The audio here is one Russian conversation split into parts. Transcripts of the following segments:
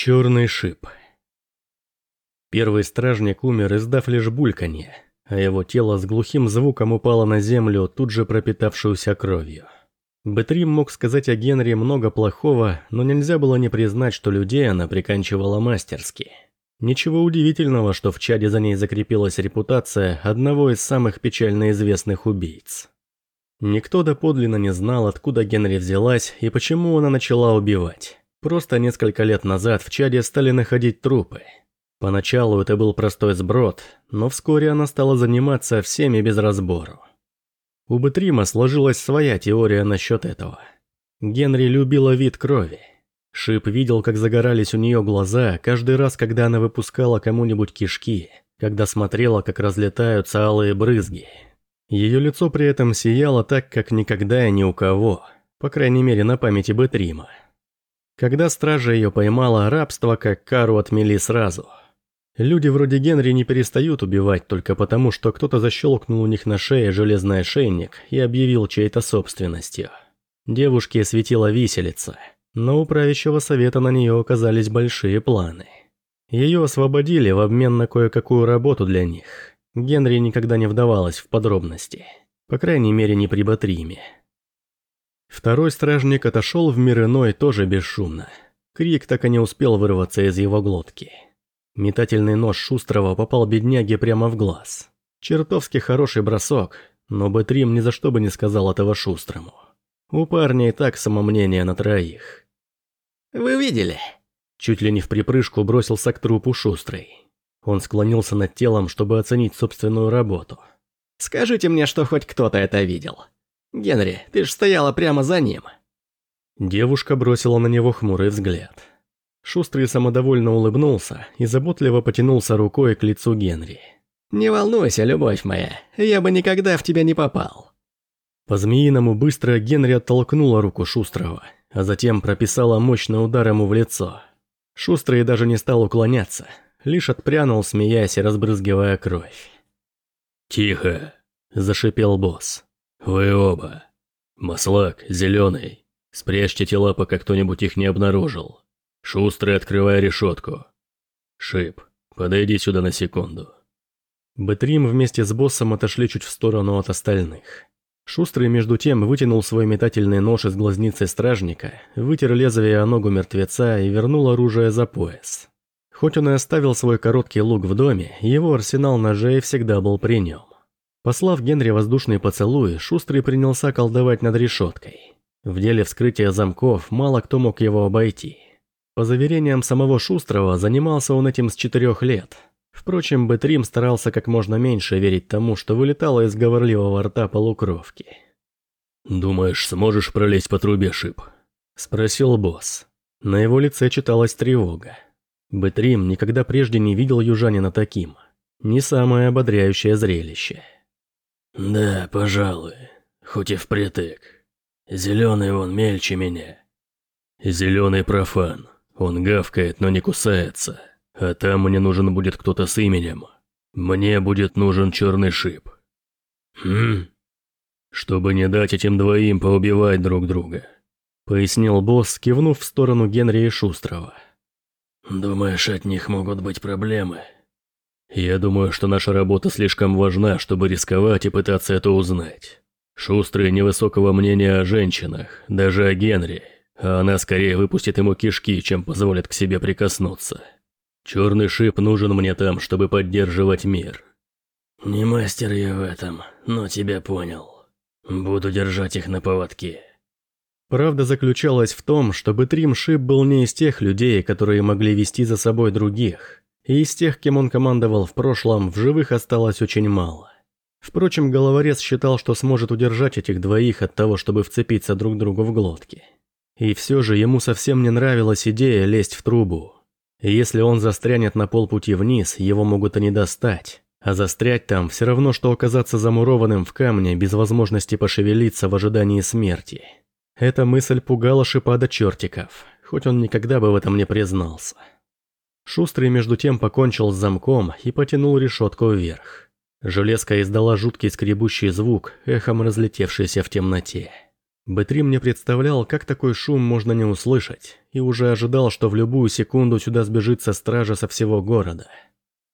Черный шип. Первый стражник умер, издав лишь бульканье, а его тело с глухим звуком упало на землю, тут же пропитавшуюся кровью. Бэтрим мог сказать о Генри много плохого, но нельзя было не признать, что людей она приканчивала мастерски. Ничего удивительного, что в чаде за ней закрепилась репутация одного из самых печально известных убийц. Никто доподлинно не знал, откуда Генри взялась и почему она начала убивать. Просто несколько лет назад в Чаде стали находить трупы. Поначалу это был простой сброд, но вскоре она стала заниматься всеми без разбору. У Бетрима сложилась своя теория насчет этого. Генри любила вид крови. Шип видел, как загорались у нее глаза каждый раз, когда она выпускала кому-нибудь кишки, когда смотрела, как разлетаются алые брызги. Ее лицо при этом сияло так, как никогда и ни у кого, по крайней мере на памяти Бетрима. Когда стража ее поймала, рабство как кару отмели сразу. Люди вроде Генри не перестают убивать только потому, что кто-то защелкнул у них на шее железный ошейник и объявил чьей-то собственностью. Девушке светила виселица, но у правящего совета на нее оказались большие планы. Ее освободили в обмен на кое-какую работу для них. Генри никогда не вдавалась в подробности. По крайней мере, не при Батриме. Второй стражник отошел в мир иной тоже бесшумно. Крик так и не успел вырваться из его глотки. Метательный нож Шустрого попал бедняге прямо в глаз. Чертовски хороший бросок, но Бэтрим ни за что бы не сказал этого Шустрому. У парня и так самомнение на троих. «Вы видели?» Чуть ли не в припрыжку бросился к трупу Шустрый. Он склонился над телом, чтобы оценить собственную работу. «Скажите мне, что хоть кто-то это видел. Генри, ты ж стояла прямо за ним. Девушка бросила на него хмурый взгляд. Шустрый самодовольно улыбнулся и заботливо потянулся рукой к лицу Генри. «Не волнуйся, любовь моя, я бы никогда в тебя не попал». По-змеиному быстро Генри оттолкнула руку Шустрого, а затем прописала мощный удар ему в лицо. Шустрый даже не стал уклоняться, лишь отпрянул, смеясь и разбрызгивая кровь. «Тихо!» – зашипел босс. «Вы оба. Маслак, зеленый. Спрячьте тела, пока кто-нибудь их не обнаружил. Шустрый, открывай решетку. Шип, подойди сюда на секунду». Бэтрим вместе с боссом отошли чуть в сторону от остальных. Шустрый, между тем, вытянул свой метательный нож из глазницы стражника, вытер лезвие о ногу мертвеца и вернул оружие за пояс. Хоть он и оставил свой короткий лук в доме, его арсенал ножей всегда был при нем. Послав Генри воздушный поцелуй, Шустрый принялся колдовать над решеткой. В деле вскрытия замков мало кто мог его обойти. По заверениям самого Шустрого, занимался он этим с четырех лет. Впрочем, Бэтрим старался как можно меньше верить тому, что вылетало из говорливого рта полукровки. «Думаешь, сможешь пролезть по трубе, Шип?» – спросил босс. На его лице читалась тревога. Бэтрим никогда прежде не видел южанина таким. Не самое ободряющее зрелище. Да, пожалуй, хоть и впритык. Зеленый он мельче меня. Зеленый профан. Он гавкает, но не кусается. А там мне нужен будет кто-то с именем. Мне будет нужен черный шип. Хм? Чтобы не дать этим двоим поубивать друг друга. Пояснил босс, кивнув в сторону Генри и Шустрова. Думаешь, от них могут быть проблемы? Я думаю, что наша работа слишком важна, чтобы рисковать и пытаться это узнать. Шустрый невысокого мнения о женщинах, даже о Генри, а она скорее выпустит ему кишки, чем позволит к себе прикоснуться. Черный шип нужен мне там, чтобы поддерживать мир. Не мастер я в этом, но тебя понял. Буду держать их на поводке. Правда заключалась в том, что Бэтрим Шип был не из тех людей, которые могли вести за собой других и из тех, кем он командовал в прошлом, в живых осталось очень мало. Впрочем, головорез считал, что сможет удержать этих двоих от того, чтобы вцепиться друг другу в глотки. И все же ему совсем не нравилась идея лезть в трубу. Если он застрянет на полпути вниз, его могут и не достать. А застрять там все равно, что оказаться замурованным в камне без возможности пошевелиться в ожидании смерти. Эта мысль пугала шипа до чертиков, хоть он никогда бы в этом не признался. Шустрый между тем покончил с замком и потянул решетку вверх. Железка издала жуткий скребущий звук, эхом разлетевшийся в темноте. Бэтрим не представлял, как такой шум можно не услышать, и уже ожидал, что в любую секунду сюда сбежится стража со всего города.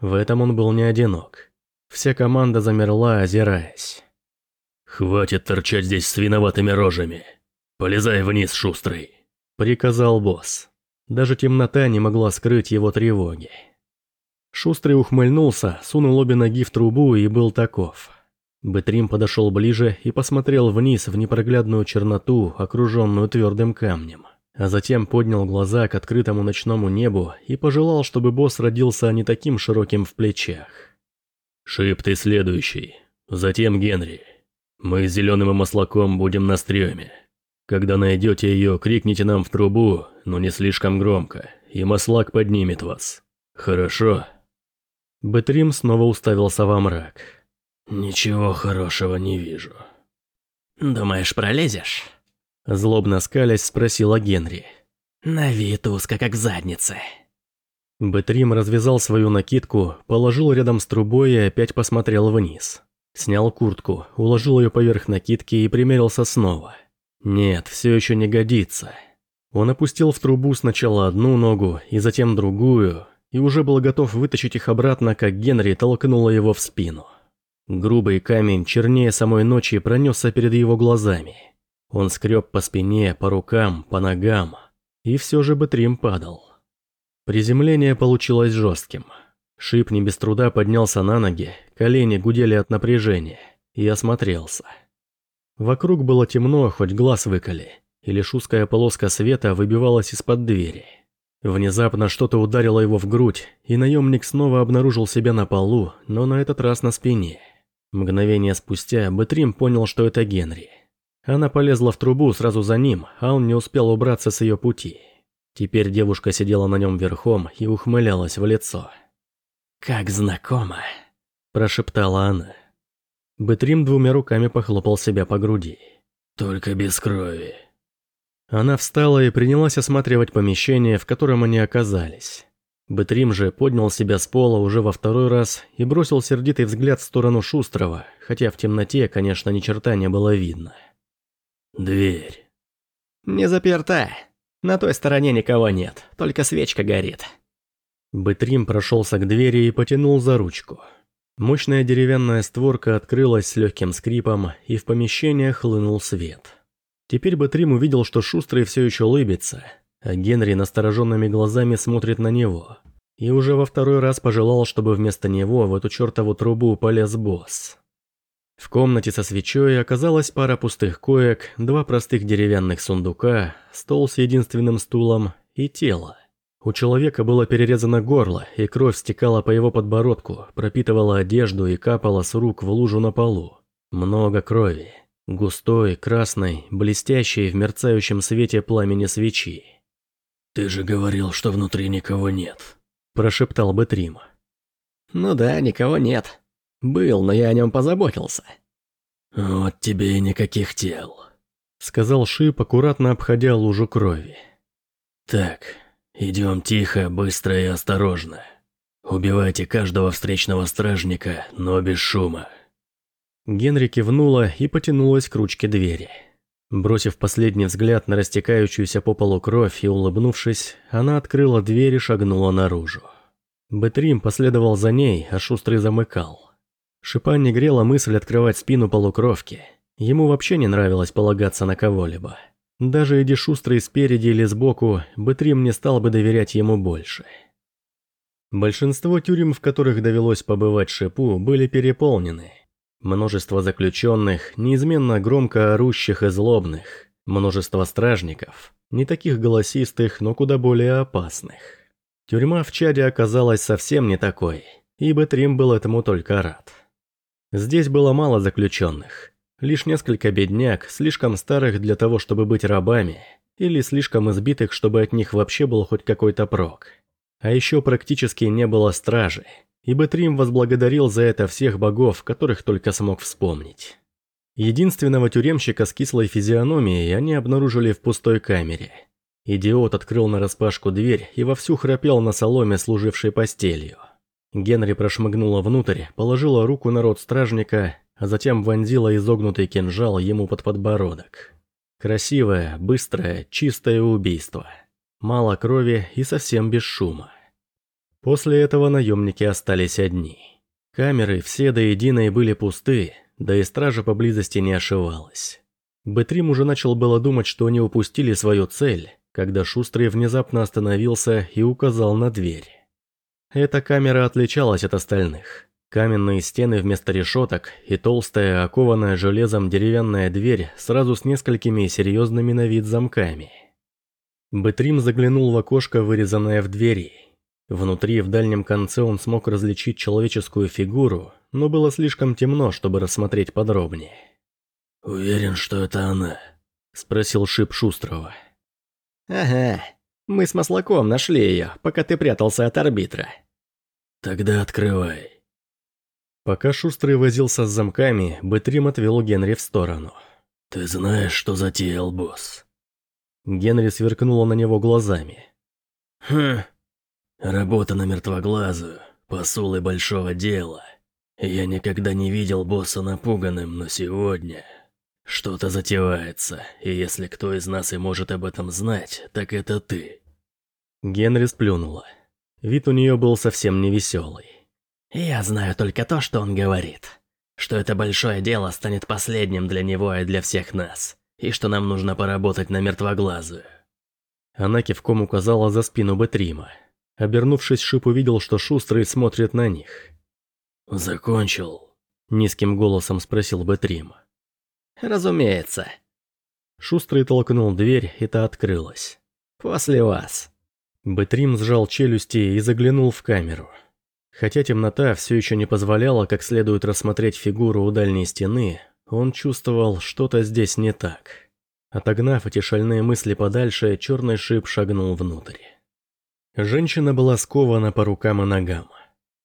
В этом он был не одинок. Вся команда замерла, озираясь. «Хватит торчать здесь с виноватыми рожами. Полезай вниз, шустрый», — приказал босс. Даже темнота не могла скрыть его тревоги. Шустрый ухмыльнулся, сунул обе ноги в трубу и был таков. Бэтрим подошел ближе и посмотрел вниз в непроглядную черноту, окруженную твердым камнем. А затем поднял глаза к открытому ночному небу и пожелал, чтобы босс родился не таким широким в плечах. «Шип, ты следующий. Затем Генри. Мы с Зеленым и Маслаком будем на стреме. Когда найдете ее, крикните нам в трубу, но не слишком громко, и Маслак поднимет вас. Хорошо?» Бэтрим снова уставился во мрак. «Ничего хорошего не вижу». «Думаешь, пролезешь?» Злобно скалясь спросила Генри. «На вид узко, как в заднице». Бэтрим развязал свою накидку, положил рядом с трубой и опять посмотрел вниз. Снял куртку, уложил ее поверх накидки и примерился снова. Нет, все еще не годится. Он опустил в трубу сначала одну ногу и затем другую, и уже был готов вытащить их обратно, как Генри толкнула его в спину. Грубый камень, чернее самой ночи, пронесся перед его глазами. Он скреб по спине, по рукам, по ногам. И все же Бэтрим падал. Приземление получилось жестким. Шип не без труда поднялся на ноги, колени гудели от напряжения, и осмотрелся. Вокруг было темно, хоть глаз выколи, и лишь узкая полоска света выбивалась из-под двери. Внезапно что-то ударило его в грудь, и наемник снова обнаружил себя на полу, но на этот раз на спине. Мгновение спустя Бэтрим понял, что это Генри. Она полезла в трубу сразу за ним, а он не успел убраться с ее пути. Теперь девушка сидела на нем верхом и ухмылялась в лицо. «Как знакомо», – прошептала она. Бэтрим двумя руками похлопал себя по груди. «Только без крови». Она встала и принялась осматривать помещение, в котором они оказались. Бэтрим же поднял себя с пола уже во второй раз и бросил сердитый взгляд в сторону Шустрого, хотя в темноте, конечно, ни черта не было видно. «Дверь». «Не заперта. На той стороне никого нет, только свечка горит». Бэтрим прошелся к двери и потянул за ручку. Мощная деревянная створка открылась с легким скрипом, и в помещение хлынул свет. Теперь Бэтрим увидел, что Шустрый все еще улыбится, а Генри настороженными глазами смотрит на него. И уже во второй раз пожелал, чтобы вместо него в эту чертову трубу полез босс. В комнате со свечой оказалась пара пустых коек, два простых деревянных сундука, стол с единственным стулом и тело. У человека было перерезано горло, и кровь стекала по его подбородку, пропитывала одежду и капала с рук в лужу на полу. Много крови. Густой, красной, блестящей в мерцающем свете пламени свечи. «Ты же говорил, что внутри никого нет», – прошептал Бэтрим. «Ну да, никого нет. Был, но я о нем позаботился». «Вот тебе и никаких тел», – сказал Шип, аккуратно обходя лужу крови. «Так, идем тихо, быстро и осторожно. Убивайте каждого встречного стражника, но без шума». Генри кивнула и потянулась к ручке двери. Бросив последний взгляд на растекающуюся по полу кровь и улыбнувшись, она открыла дверь и шагнула наружу. Бэтрим последовал за ней, а Шустрый замыкал. Шипа не грела мысль открывать спину полукровки. Ему вообще не нравилось полагаться на кого-либо. Даже иди Шустрый спереди или сбоку, Бэтрим не стал бы доверять ему больше. Большинство тюрем, в которых довелось побывать Шипу, были переполнены – Множество заключенных, неизменно громко орущих и злобных. Множество стражников, не таких голосистых, но куда более опасных. Тюрьма в Чаде оказалась совсем не такой, и Бэтрим был этому только рад. Здесь было мало заключенных. Лишь несколько бедняк, слишком старых для того, чтобы быть рабами, или слишком избитых, чтобы от них вообще был хоть какой-то прок. А еще практически не было стражи, и Бэтрим возблагодарил за это всех богов, которых только смог вспомнить. Единственного тюремщика с кислой физиономией они обнаружили в пустой камере. Идиот открыл нараспашку дверь и вовсю храпел на соломе, служившей постелью. Генри прошмыгнула внутрь, положила руку на рот стражника, а затем вонзила изогнутый кинжал ему под подбородок. Красивое, быстрое, чистое убийство. Мало крови и совсем без шума. После этого наемники остались одни. Камеры все до единой были пусты, да и стража поблизости не ошивалась. Бэтрим уже начал было думать, что они упустили свою цель, когда Шустрый внезапно остановился и указал на дверь. Эта камера отличалась от остальных. Каменные стены вместо решеток и толстая, окованная железом деревянная дверь сразу с несколькими серьезными на вид замками. Бэтрим заглянул в окошко, вырезанное в двери. Внутри, в дальнем конце, он смог различить человеческую фигуру, но было слишком темно, чтобы рассмотреть подробнее. «Уверен, что это она?» – спросил Шип Шустрого. «Ага, мы с Маслаком нашли ее, пока ты прятался от арбитра». «Тогда открывай». Пока Шустрый возился с замками, Бэтрим отвел Генри в сторону. «Ты знаешь, что затеял босс?» Генри сверкнула на него глазами. «Хм, работа на мертвоглазую, посулы большого дела. Я никогда не видел босса напуганным, но сегодня что-то затевается, и если кто из нас и может об этом знать, так это ты». Генри сплюнула. Вид у нее был совсем невеселый. Я знаю только то, что он говорит. Что это большое дело станет последним для него и для всех нас. И что нам нужно поработать на мертвоглазую. Она кивком указала за спину Бетрима. Обернувшись, Шип увидел, что Шустрый смотрит на них. «Закончил?» – низким голосом спросил Бетрим. «Разумеется». Шустрый толкнул дверь, и та открылась. «После вас». Бетрим сжал челюсти и заглянул в камеру. Хотя темнота все еще не позволяла как следует рассмотреть фигуру у дальней стены, он чувствовал, что-то здесь не так. Отогнав эти шальные мысли подальше, черный шип шагнул внутрь. Женщина была скована по рукам и ногам.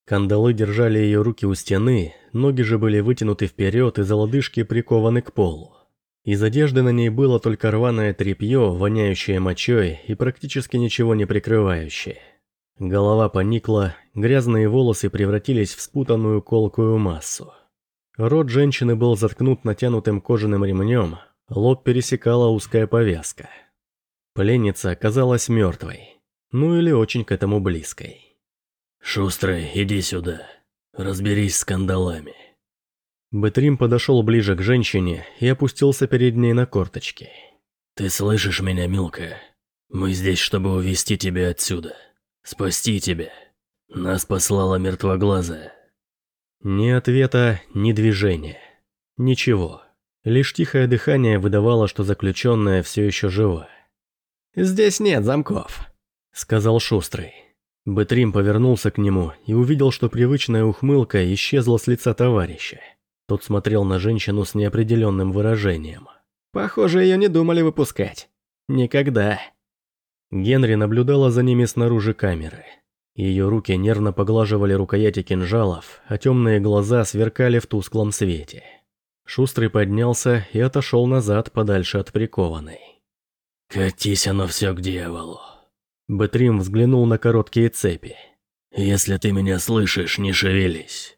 Кандалы держали ее руки у стены, ноги же были вытянуты вперед и за лодыжки прикованы к полу. Из одежды на ней было только рваное тряпье, воняющее мочой и практически ничего не прикрывающее. Голова поникла, грязные волосы превратились в спутанную колкую массу. Рот женщины был заткнут натянутым кожаным ремнем, лоб пересекала узкая повязка. Пленница оказалась мертвой, ну или очень к этому близкой. «Шустрый, иди сюда. Разберись с скандалами». Бэтрим подошел ближе к женщине и опустился перед ней на корточки. «Ты слышишь меня, Милка? Мы здесь, чтобы увести тебя отсюда» спасти тебя. Нас послала мертвоглазая». Ни ответа, ни движения. Ничего. Лишь тихое дыхание выдавало, что заключенная все еще жива. «Здесь нет замков», — сказал Шустрый. Бэтрим повернулся к нему и увидел, что привычная ухмылка исчезла с лица товарища. Тот смотрел на женщину с неопределенным выражением. «Похоже, ее не думали выпускать. Никогда». Генри наблюдала за ними снаружи камеры. Ее руки нервно поглаживали рукояти кинжалов, а темные глаза сверкали в тусклом свете. Шустрый поднялся и отошел назад подальше от прикованной. «Катись оно все к дьяволу!» Бэтрим взглянул на короткие цепи. «Если ты меня слышишь, не шевелись!»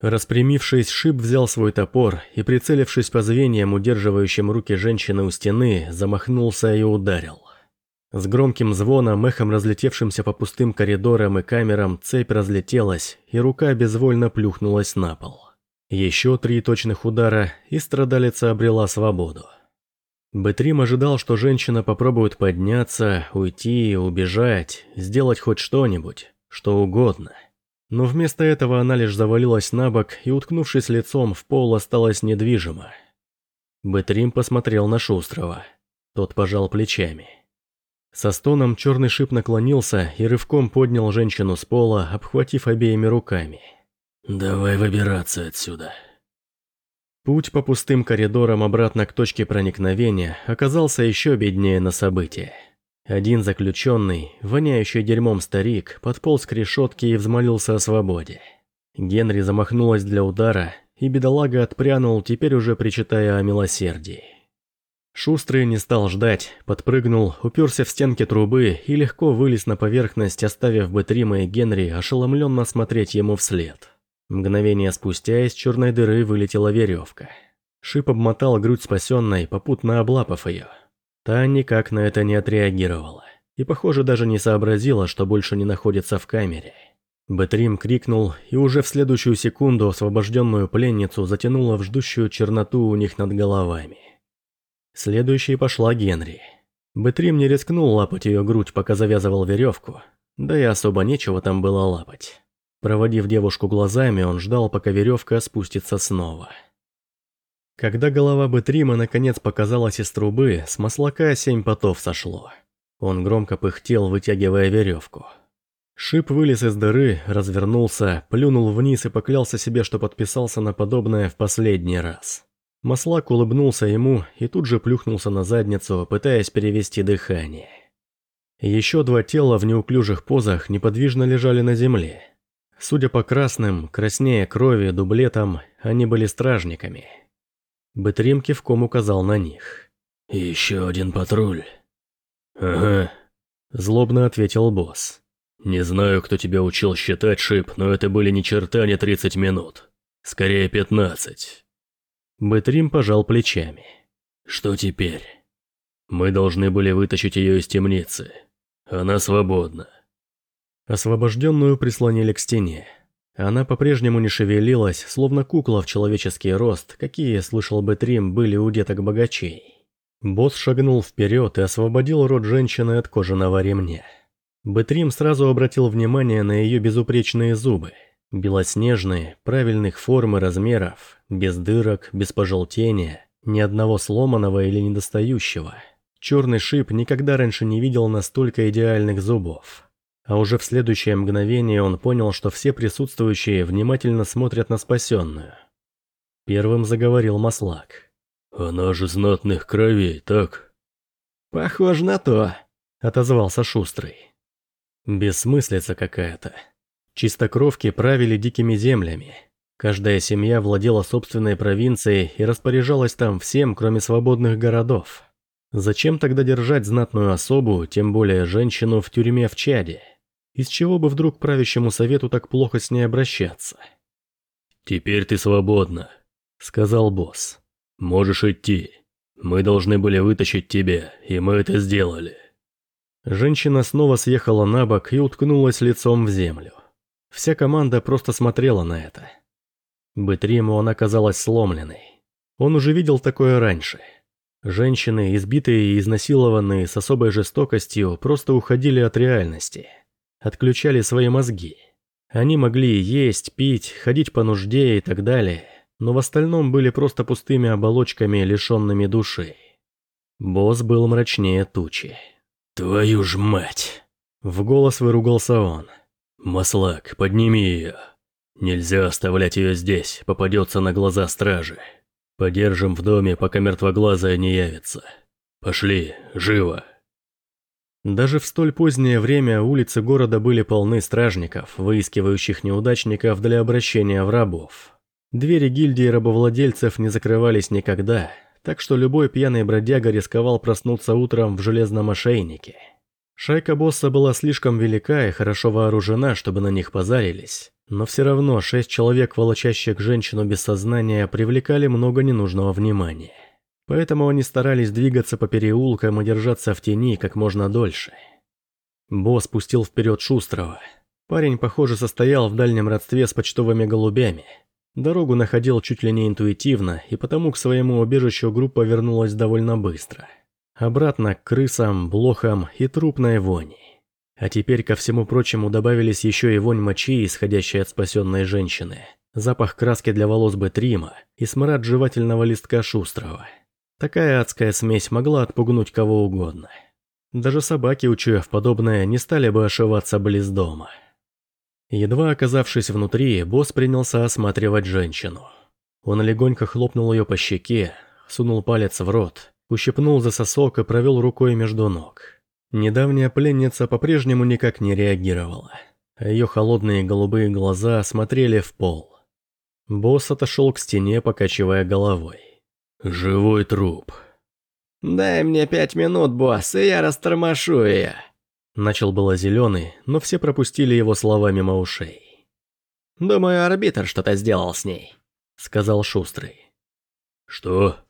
Распрямившись, Шип взял свой топор и, прицелившись по звеньям, удерживающим руки женщины у стены, замахнулся и ударил. С громким звоном, эхом разлетевшимся по пустым коридорам и камерам, цепь разлетелась, и рука безвольно плюхнулась на пол. Еще три точных удара, и страдалица обрела свободу. Бэтрим ожидал, что женщина попробует подняться, уйти, убежать, сделать хоть что-нибудь, что угодно. Но вместо этого она лишь завалилась на бок и, уткнувшись лицом в пол, осталась недвижима. Бэтрим посмотрел на Шустрого. Тот пожал плечами. Со стоном черный шип наклонился и рывком поднял женщину с пола, обхватив обеими руками. «Давай выбираться отсюда». Путь по пустым коридорам обратно к точке проникновения оказался еще беднее на события. Один заключенный, воняющий дерьмом старик, подполз к решетке и взмолился о свободе. Генри замахнулась для удара, и бедолага отпрянул, теперь уже причитая о милосердии. Шустрый не стал ждать, подпрыгнул, уперся в стенки трубы и легко вылез на поверхность, оставив Бэтрима и Генри ошеломленно смотреть ему вслед. Мгновение спустя из черной дыры вылетела веревка. Шип обмотал грудь спасенной, попутно облапав ее. Та никак на это не отреагировала. И, похоже, даже не сообразила, что больше не находится в камере. Бэтрим крикнул, и уже в следующую секунду освобожденную пленницу затянуло в ждущую черноту у них над головами. Следующей пошла Генри. Бэтрим не рискнул лапать ее грудь, пока завязывал веревку, да и особо нечего там было лапать. Проводив девушку глазами, он ждал, пока веревка спустится снова. Когда голова Бэтрима наконец показалась из трубы, с маслака семь потов сошло. Он громко пыхтел, вытягивая веревку. Шип вылез из дыры, развернулся, плюнул вниз и поклялся себе, что подписался на подобное в последний раз. Маслак улыбнулся ему и тут же плюхнулся на задницу, пытаясь перевести дыхание. Еще два тела в неуклюжих позах неподвижно лежали на земле. Судя по красным, краснее крови, дублетам, они были стражниками. Бэтрим кивком указал на них. «Еще один патруль». «Ага», – злобно ответил босс. «Не знаю, кто тебя учил считать, Шип, но это были ни черта не 30 минут. Скорее 15. Бэтрим пожал плечами. «Что теперь?» «Мы должны были вытащить ее из темницы. Она свободна». Освобожденную прислонили к стене. Она по-прежнему не шевелилась, словно кукла в человеческий рост, какие, слышал Бэтрим, были у деток богачей. Босс шагнул вперед и освободил рот женщины от кожаного ремня. Бэтрим сразу обратил внимание на ее безупречные зубы. Белоснежные, правильных форм и размеров, без дырок, без пожелтения, ни одного сломанного или недостающего. Черный шип никогда раньше не видел настолько идеальных зубов. А уже в следующее мгновение он понял, что все присутствующие внимательно смотрят на спасенную. Первым заговорил Маслак. «Она же знатных кровей, так?» «Похоже на то», — отозвался Шустрый. Бессмыслица какая-то. Чистокровки правили дикими землями. Каждая семья владела собственной провинцией и распоряжалась там всем, кроме свободных городов. Зачем тогда держать знатную особу, тем более женщину, в тюрьме в Чаде? Из чего бы вдруг правящему совету так плохо с ней обращаться? «Теперь ты свободна», — сказал босс. «Можешь идти. Мы должны были вытащить тебя, и мы это сделали». Женщина снова съехала на бок и уткнулась лицом в землю. Вся команда просто смотрела на это. Бытриму она казалась сломленной. Он уже видел такое раньше. Женщины, избитые и изнасилованные с особой жестокостью, просто уходили от реальности. Отключали свои мозги. Они могли есть, пить, ходить по нужде и так далее, но в остальном были просто пустыми оболочками, лишенными души. Босс был мрачнее тучи. «Твою ж мать!» В голос выругался он. «Маслак, подними ее. Нельзя оставлять ее здесь, попадется на глаза стражи. Подержим в доме, пока мертвоглазая не явится. Пошли, живо!» Даже в столь позднее время улицы города были полны стражников, выискивающих неудачников для обращения в рабов. Двери гильдии рабовладельцев не закрывались никогда, так что любой пьяный бродяга рисковал проснуться утром в железном ошейнике. Шайка босса была слишком велика и хорошо вооружена, чтобы на них позарились, но все равно шесть человек, волочащих женщину без сознания, привлекали много ненужного внимания. Поэтому они старались двигаться по переулкам и держаться в тени как можно дольше. Босс пустил вперед Шустрого. Парень, похоже, состоял в дальнем родстве с почтовыми голубями. Дорогу находил чуть ли не интуитивно, и потому к своему убежищу группа вернулась довольно быстро. Обратно к крысам, блохам и трупной вони. А теперь ко всему прочему добавились еще и вонь мочи, исходящая от спасенной женщины, запах краски для волос Бетрима и смрад жевательного листка Шустрого. Такая адская смесь могла отпугнуть кого угодно. Даже собаки, учуяв подобное, не стали бы ошиваться близ дома. Едва оказавшись внутри, босс принялся осматривать женщину. Он легонько хлопнул ее по щеке, сунул палец в рот ущипнул за сосок и провел рукой между ног. Недавняя пленница по-прежнему никак не реагировала, ее холодные голубые глаза смотрели в пол. Босс отошел к стене, покачивая головой. «Живой труп». «Дай мне пять минут, босс, и я растормошу ее». Начал было зеленый, но все пропустили его слова мимо ушей. «Думаю, арбитр что-то сделал с ней», — сказал Шустрый. Что?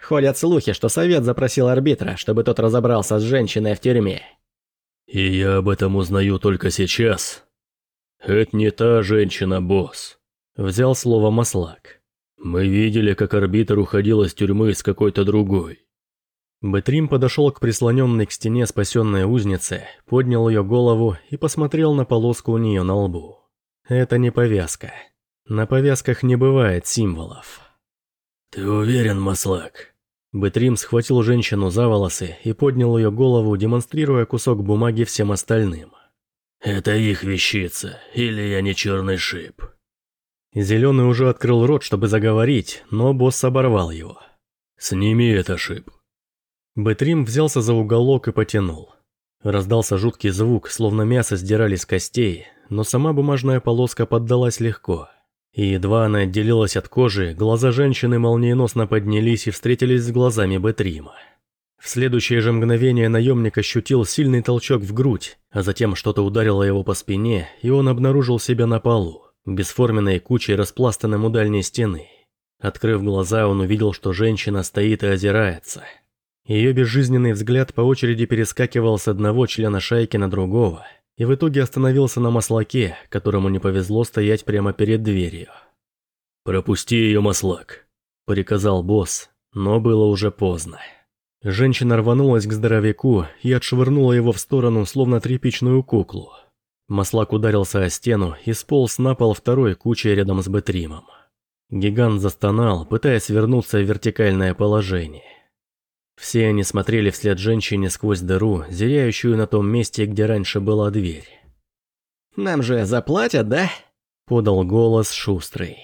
Ходят слухи, что совет запросил арбитра, чтобы тот разобрался с женщиной в тюрьме. И я об этом узнаю только сейчас. Это не та женщина, босс. Взял слово Маслак. Мы видели, как арбитр уходил из тюрьмы с какой-то другой. Бэтрим подошел к прислоненной к стене спасенной узнице, поднял ее голову и посмотрел на полоску у нее на лбу. Это не повязка. На повязках не бывает символов. «Ты уверен, Маслак?» Бэтрим схватил женщину за волосы и поднял ее голову, демонстрируя кусок бумаги всем остальным. «Это их вещица, или я не черный шип?» Зеленый уже открыл рот, чтобы заговорить, но босс оборвал его. «Сними это, шип». Бэтрим взялся за уголок и потянул. Раздался жуткий звук, словно мясо сдирали с костей, но сама бумажная полоска поддалась легко. И едва она отделилась от кожи, глаза женщины молниеносно поднялись и встретились с глазами Бэтрима. В следующее же мгновение наемник ощутил сильный толчок в грудь, а затем что-то ударило его по спине, и он обнаружил себя на полу, бесформенной кучей распластанным у дальней стены. Открыв глаза, он увидел, что женщина стоит и озирается. Ее безжизненный взгляд по очереди перескакивал с одного члена шайки на другого – и в итоге остановился на маслаке, которому не повезло стоять прямо перед дверью. «Пропусти ее, маслак», – приказал босс, но было уже поздно. Женщина рванулась к здоровяку и отшвырнула его в сторону, словно тряпичную куклу. Маслак ударился о стену и сполз на пол второй кучей рядом с Бетримом. Гигант застонал, пытаясь вернуться в вертикальное положение. Все они смотрели вслед женщине сквозь дыру, зияющую на том месте, где раньше была дверь. «Нам же заплатят, да?» – подал голос Шустрый.